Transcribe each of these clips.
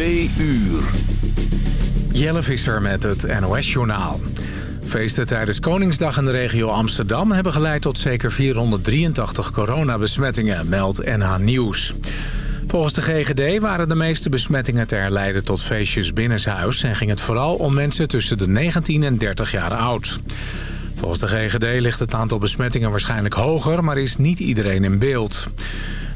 Twee uur. Jelle Visser met het NOS-journaal. Feesten tijdens Koningsdag in de regio Amsterdam... hebben geleid tot zeker 483 coronabesmettingen, meldt NH Nieuws. Volgens de GGD waren de meeste besmettingen te herleiden tot feestjes binnenshuis... en ging het vooral om mensen tussen de 19 en 30 jaar oud. Volgens de GGD ligt het aantal besmettingen waarschijnlijk hoger... maar is niet iedereen in beeld.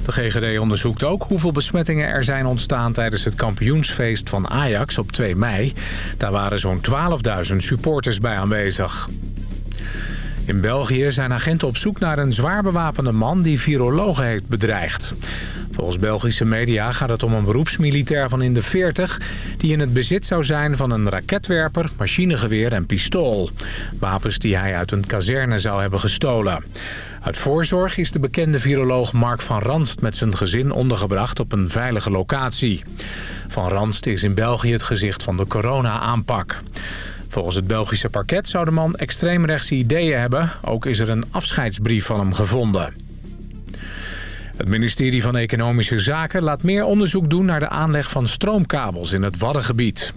De GGD onderzoekt ook hoeveel besmettingen er zijn ontstaan... tijdens het kampioensfeest van Ajax op 2 mei. Daar waren zo'n 12.000 supporters bij aanwezig. In België zijn agenten op zoek naar een zwaar bewapende man... die virologen heeft bedreigd. Volgens Belgische media gaat het om een beroepsmilitair van in de 40... die in het bezit zou zijn van een raketwerper, machinegeweer en pistool. Wapens die hij uit een kazerne zou hebben gestolen. Uit voorzorg is de bekende viroloog Mark van Ranst met zijn gezin ondergebracht op een veilige locatie. Van Ranst is in België het gezicht van de corona-aanpak. Volgens het Belgische parket zou de man extreemrechtse ideeën hebben. Ook is er een afscheidsbrief van hem gevonden. Het ministerie van Economische Zaken laat meer onderzoek doen naar de aanleg van stroomkabels in het Waddengebied.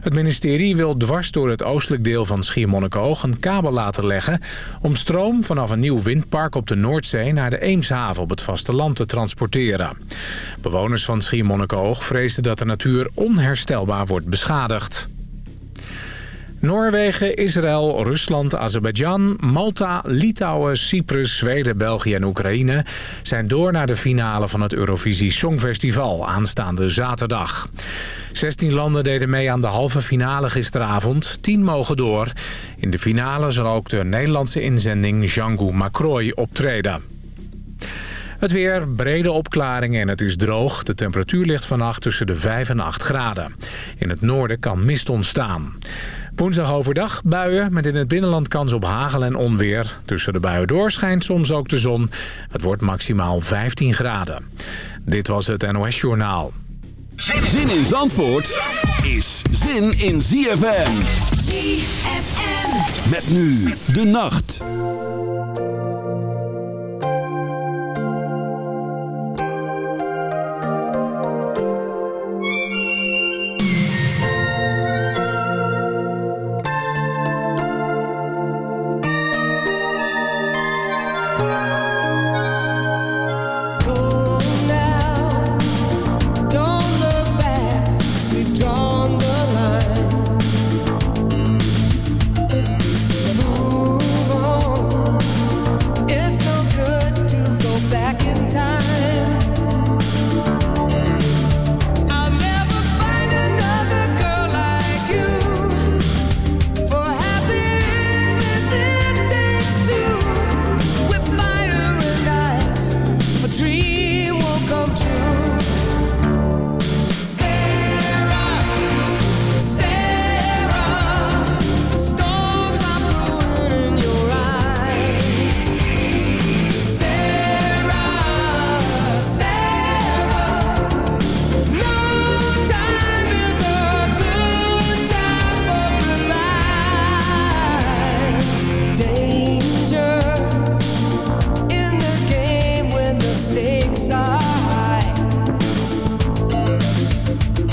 Het ministerie wil dwars door het oostelijk deel van Schiermonnikoog een kabel laten leggen... om stroom vanaf een nieuw windpark op de Noordzee naar de Eemshaven op het vasteland te transporteren. Bewoners van Schiermonnikoog vreesden dat de natuur onherstelbaar wordt beschadigd. Noorwegen, Israël, Rusland, Azerbeidzjan, Malta, Litouwen, Cyprus, Zweden, België en Oekraïne... zijn door naar de finale van het Eurovisie Songfestival aanstaande zaterdag. 16 landen deden mee aan de halve finale gisteravond. 10 mogen door. In de finale zal ook de Nederlandse inzending Django Macroy optreden. Het weer, brede opklaringen en het is droog. De temperatuur ligt vannacht tussen de 5 en 8 graden. In het noorden kan mist ontstaan. Woensdag overdag buien met in het binnenland kans op hagel en onweer. Tussen de buien door schijnt soms ook de zon. Het wordt maximaal 15 graden. Dit was het NOS Journaal. Zin in Zandvoort is zin in ZFM. ZFM. Met nu de nacht.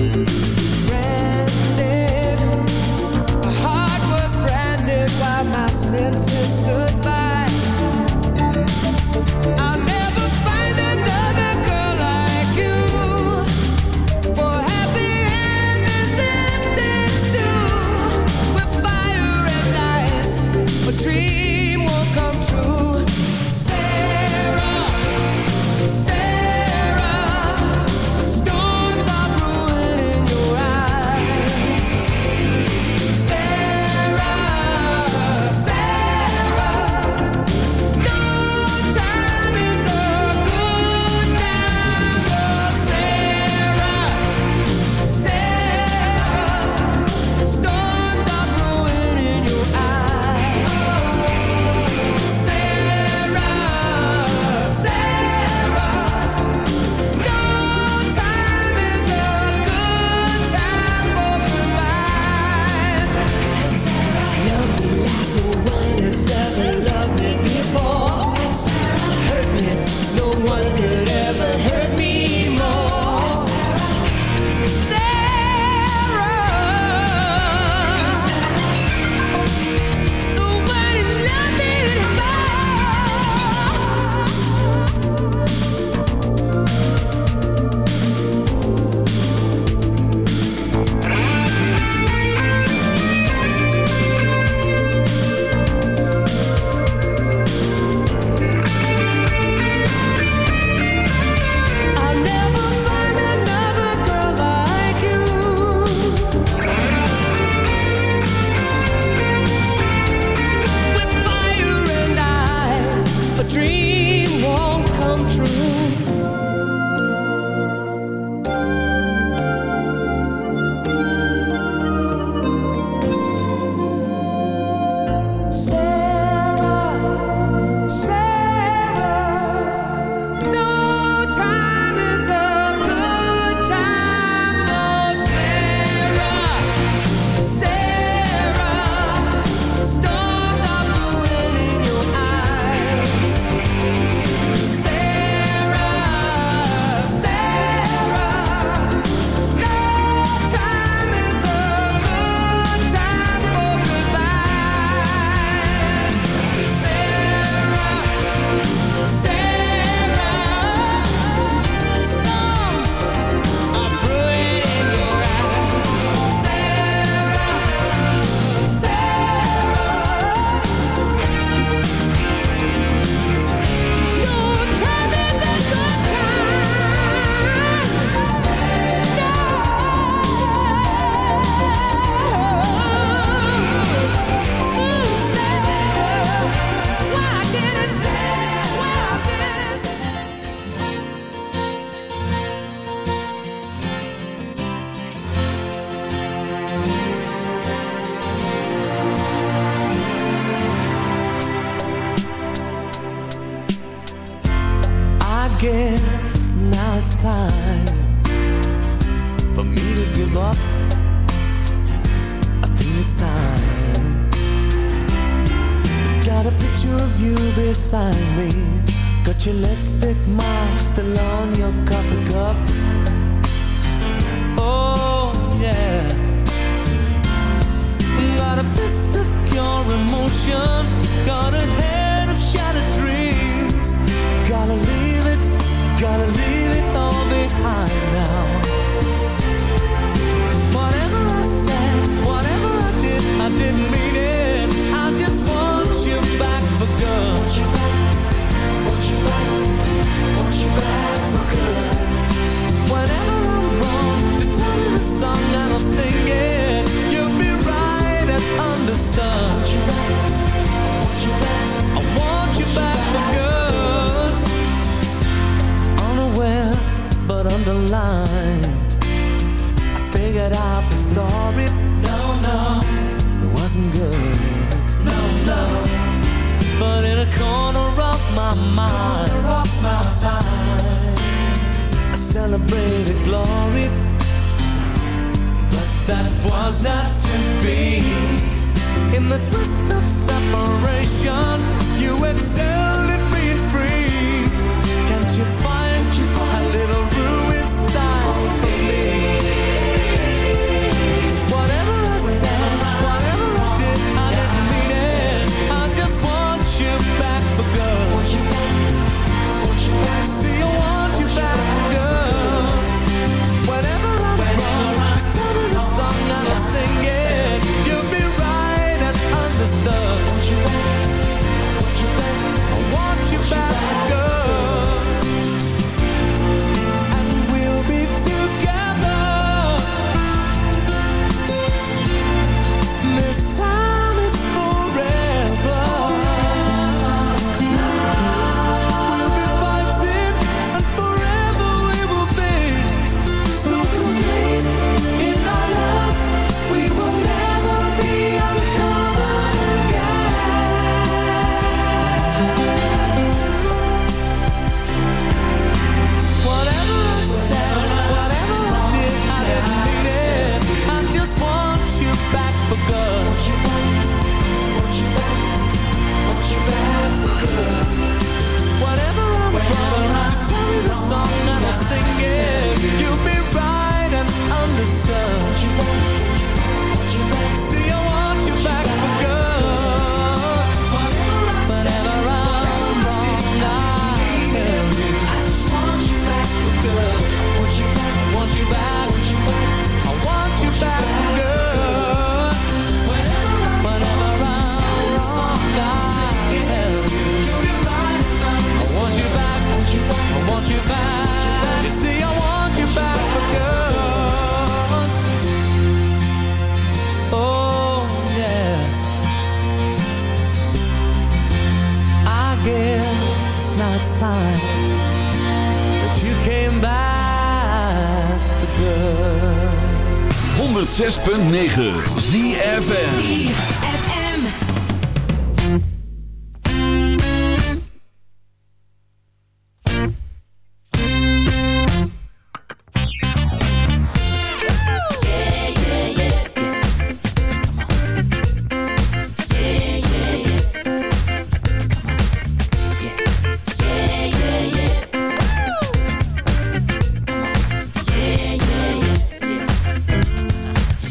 Branded,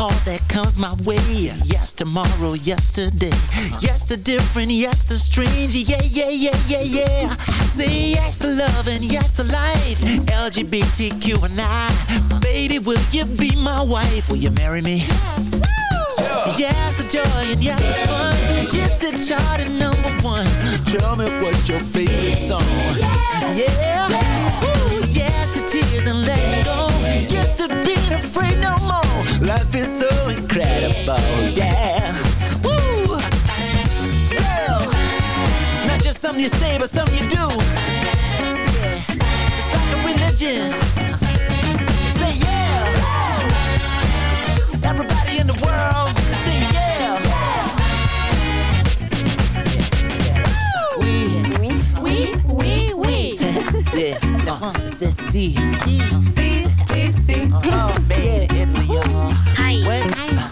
All that comes my way. Yes, tomorrow, yesterday. Yes to different, yes to strange. Yeah, yeah, yeah, yeah, yeah. I say yes to love and yes to life. LGBTQ and I. Baby, will you be my wife? Will you marry me? Yes to joy and yes to fun. Yes to chart and number one. Tell me what's your favorite song. Yeah. Ooh, Is so incredible. Yeah. Woo. Yeah. Not just something you say, but something you do. Yeah. It's like a religion. Say yeah. Everybody in the world, say yeah. Yeah, uh, c'est si. Si, si, si. Oh, man, When,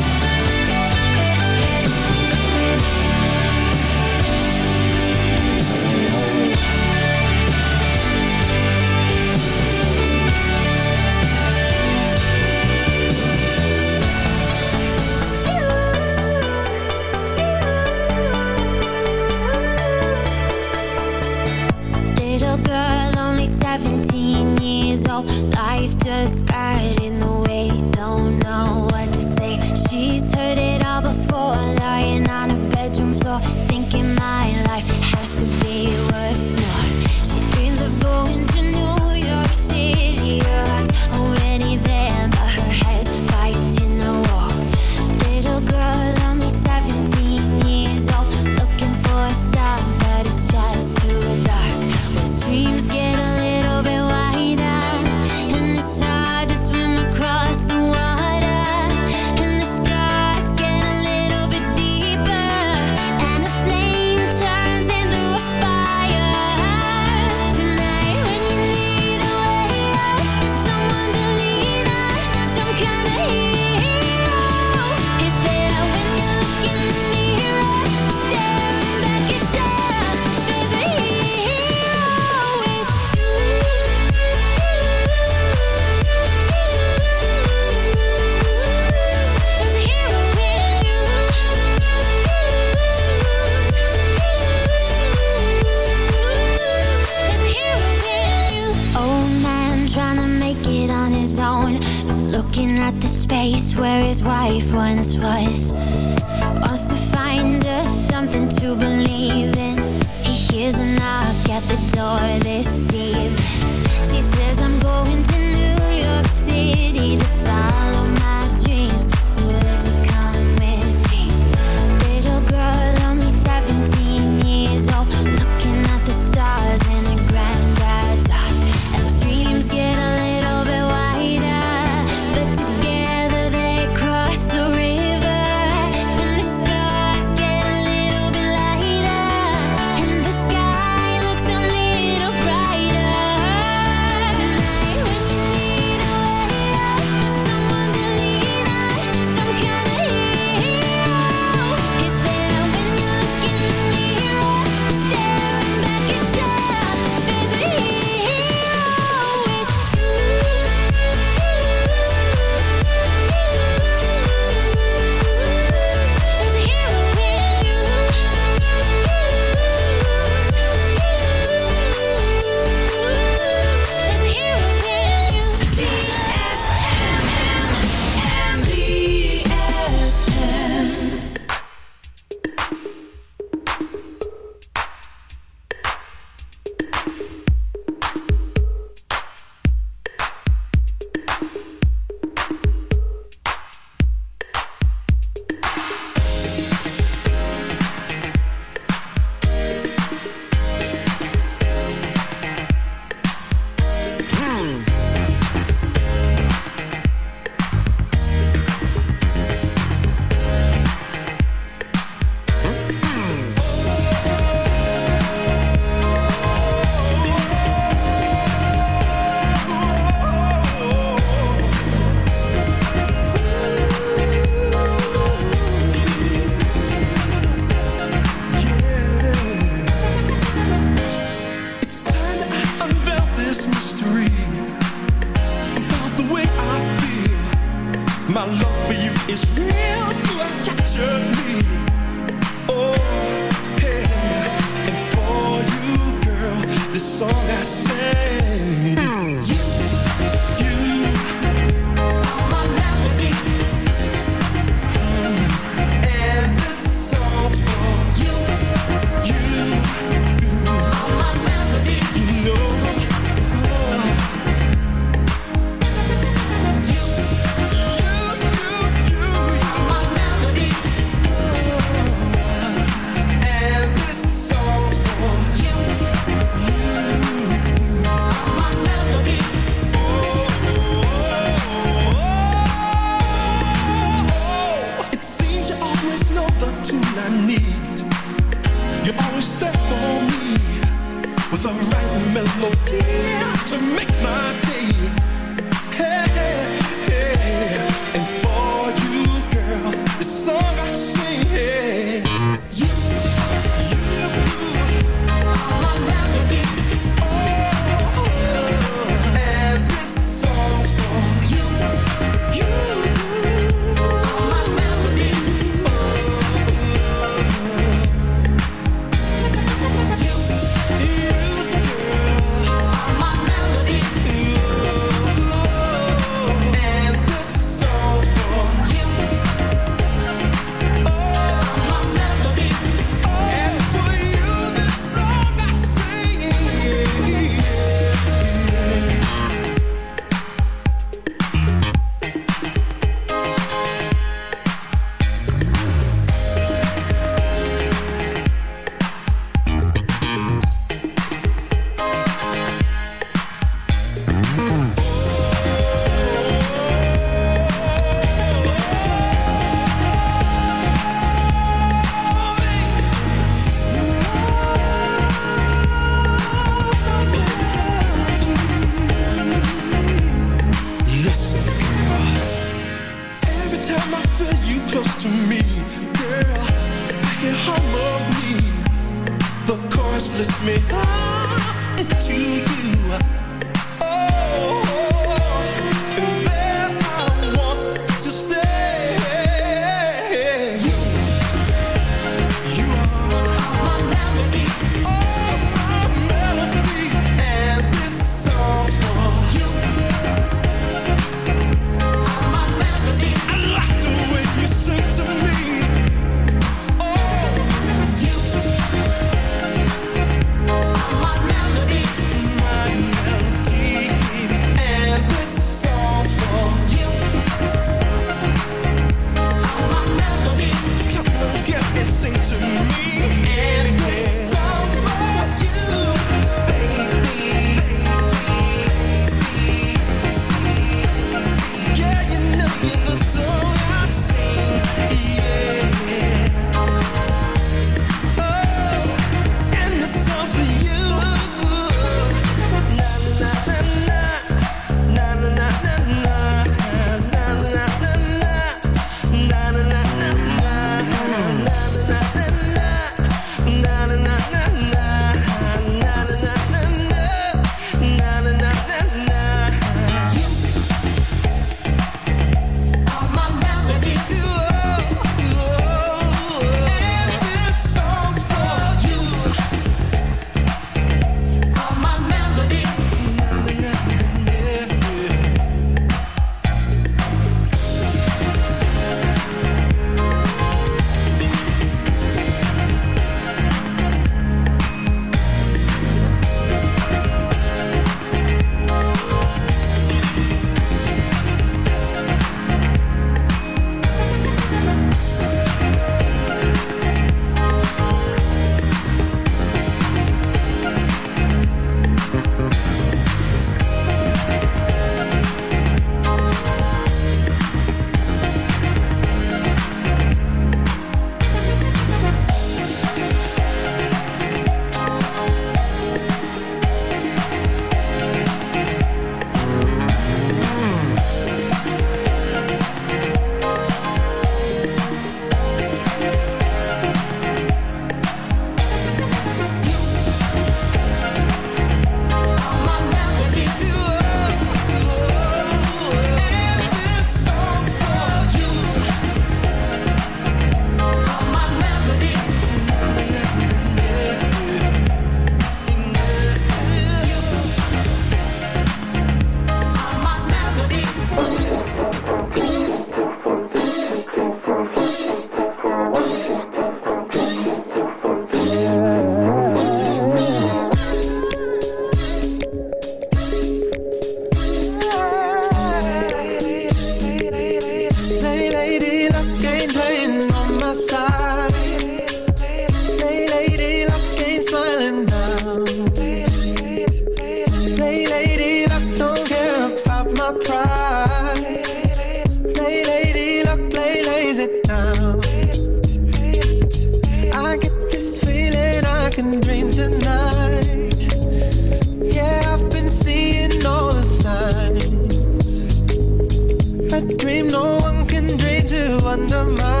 dream to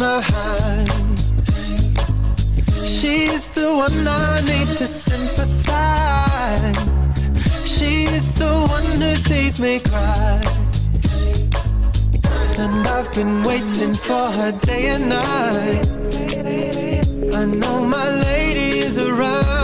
highs. She's the one I need to sympathize. She's the one who sees me cry. And I've been waiting for her day and night. I know my lady is around.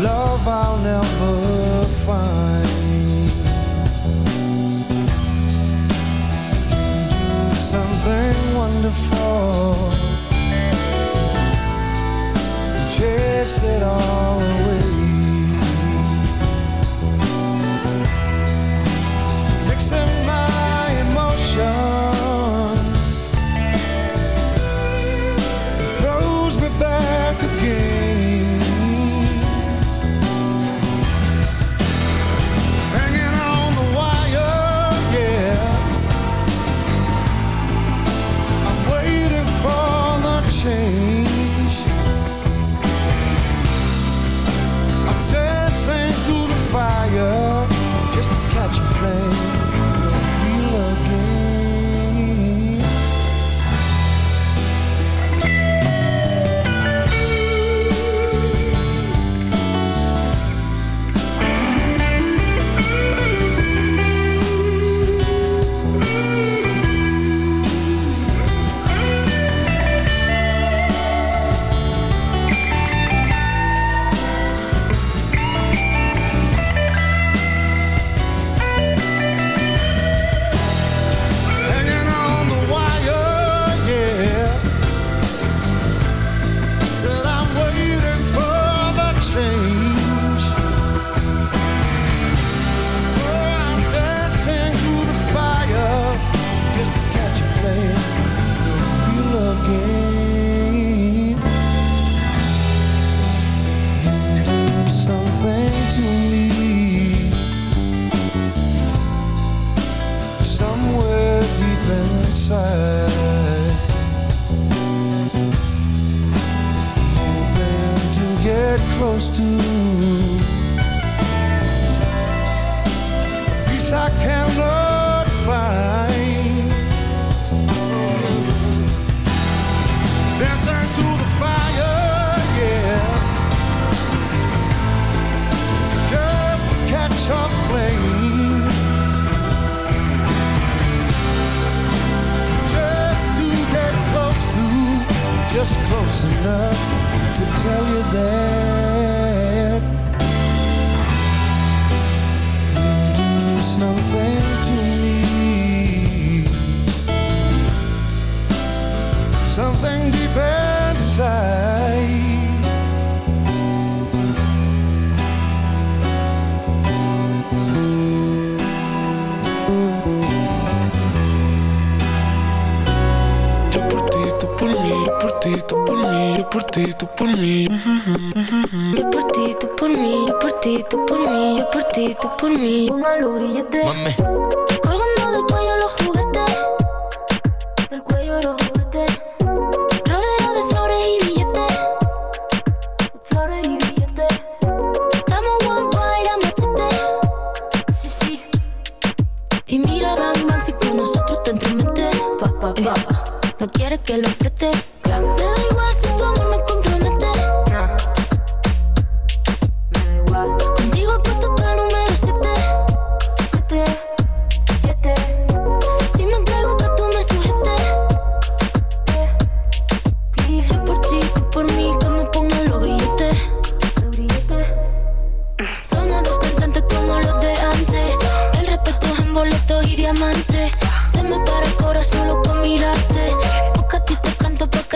Love I'll never find. Something wonderful chase it all away. Close to.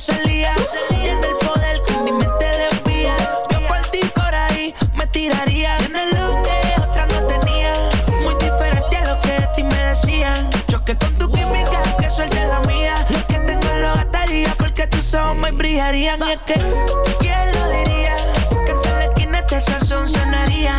Rosalía. Tiene el poder que mi mente desvía. Yo por ti, por ahí, me tiraría. Tienes lo que otra no tenía. Muy diferente a lo que de ti me decían. Choque con tu química, que suelte la mía. Lo que tengo lo gastaría porque tus ojos me brillarían. Es que, ¿quién lo diría? Que en la esquina este sazón sonaría.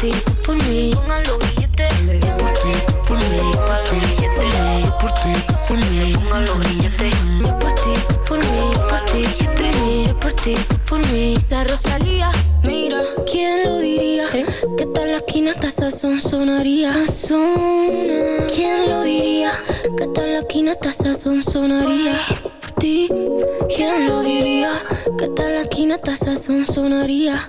Ti, tú por mí. Ti, por mí, por ti, por mí, por ti, por mí. Por ti, por mí, por ti, por mí, por ti, por mí. La Rosalía, mira, ¿quién lo diría? Que tal la esquina hasta sazón sonaría. ¿Quién lo diría? Que tal la esquina hasta sazón sonaría. Por ti, ¿quién lo diría? Que tal la esquina hasta sazón sonaría.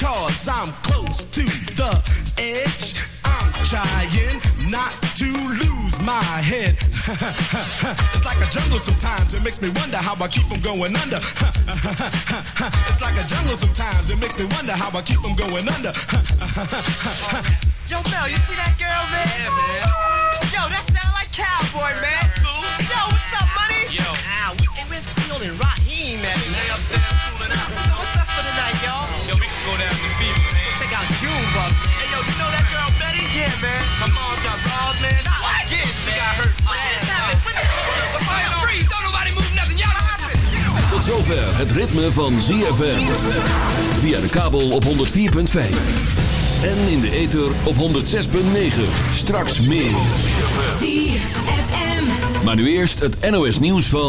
cause I'm close to the edge. I'm trying not to lose my head. it's like a jungle sometimes. It makes me wonder how I keep from going under. it's like a jungle sometimes. It makes me wonder how I keep from going under. Yo, Mel, you see that girl, man? Yeah, man. Yo, that sound like cowboy, man. Yo, what's up, money? Yo. Ah, hey, where's Field and Raheem at, man? They upstairs cooling Yo, we can go down to Fever, man. Check out Junebug, man. Hey, yo, you know that girl Betty? Yeah, man. My mom's got robbed, man. Not What? again, She man. got hurt. What just happened? What just free. Don't nobody move nothing. Y'all know what this is. Tot zover het ritme van ZFM. Via de kabel op 104.5. En in de ether op 106.9. Straks meer. ZFM. Maar nu eerst het NOS nieuws van...